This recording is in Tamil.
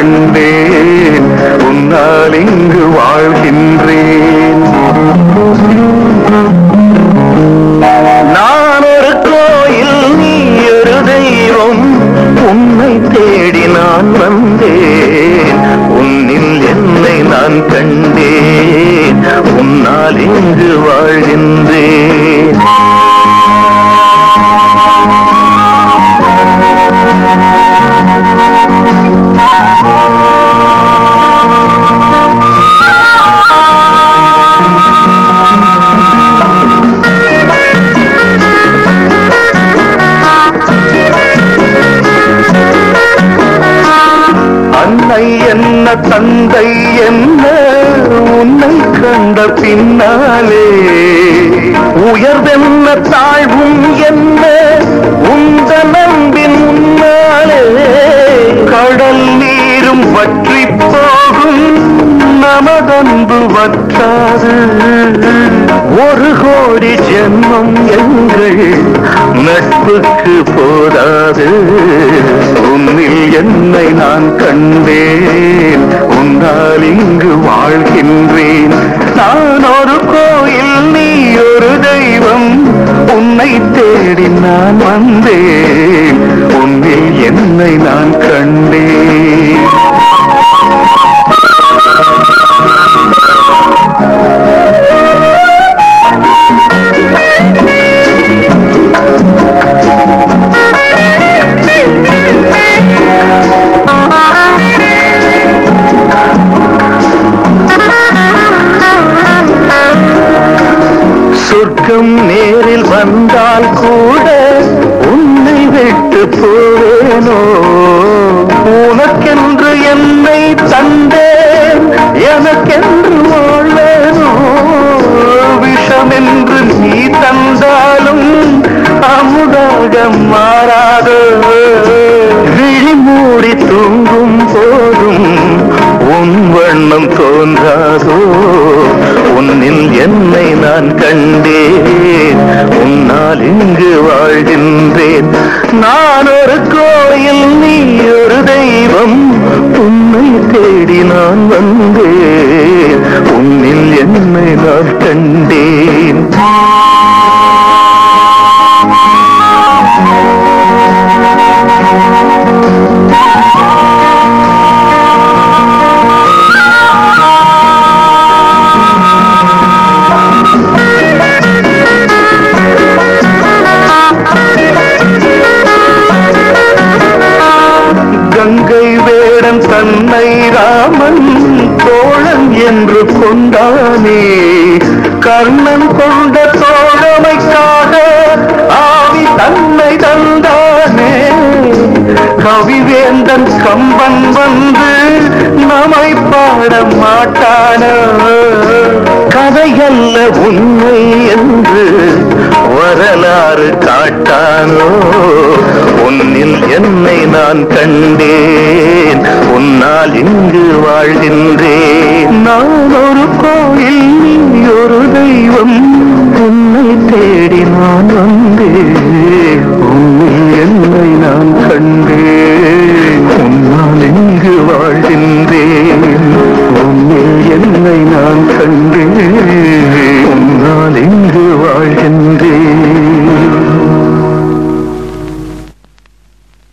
கண்டேன். உன்னால் இங்கு வாழ்கின்றேன். நான் ஒரு கோயில் நீ ஒரு தெய்வம். உன்னை தேடி நான் வந்தேன். உன்னில் என்னை நான் கண்டேன். உன்னால் இங்கு வாழ்கின்றேன். அன்னை என்ன தந்தை என்ன உன்னை கண்ட பின்னாலே. உயர்வென்ன தாழ்வும் என்ன உந்த நம்பின் முன்னாலே. கடல் நீரும் வற்றி போகும் நமதன்பு வற்றாது. ஒரு கோடி ஜென்மம் எங்கள் நட்புக்கு போதாது. உன்னில் என்னை நான் கண்டேன். உன்னால் இங்கு வாழ்கின்றேன். நான் ஒரு கோயில் நீ ஒரு தெய்வம். உன்னை தேடி நான் வந்தேன். உன்னில் என்னை நான் சொர்க்கம் நேரில் வந்தால் கூட உன்னை விட்டு போவேனோ? உனக்கென்று என்னை தந்தேன் எனக்கென்று வாழேனோ? விஷமென்று நீ தந்தாலும் அமுதாக மாறாதோ. விழி மூடி தூங்கும் போதும் உன் வண்ணம் தோன்றாதோ? உன்னில் என்னை நான் கண்டேன். உன்னால் இங்கு வாழ்கின்றேன். நான் ஒரு கோயில் நீ ஒரு தெய்வம். உன்னை தேடி நான் வந்தேன். தன்னை ராமன் தோழன் என்று கொண்டானே. கர்ணன் கொண்ட தோழமைக்காக ஆவி தன்னை தந்தானே. கவிவேந்தன் கம்பன் வந்து நம்மை பாட மாட்டான. கதையல்ல உண்மை என்று வரலாறு காட்டானோ? உன்னில் என்னை நான் கண்டேன். உன்னால் இங்கு வாழ்கின்றேன். நான் ஒரு கோயில் நீ ஒரு தெய்வம்.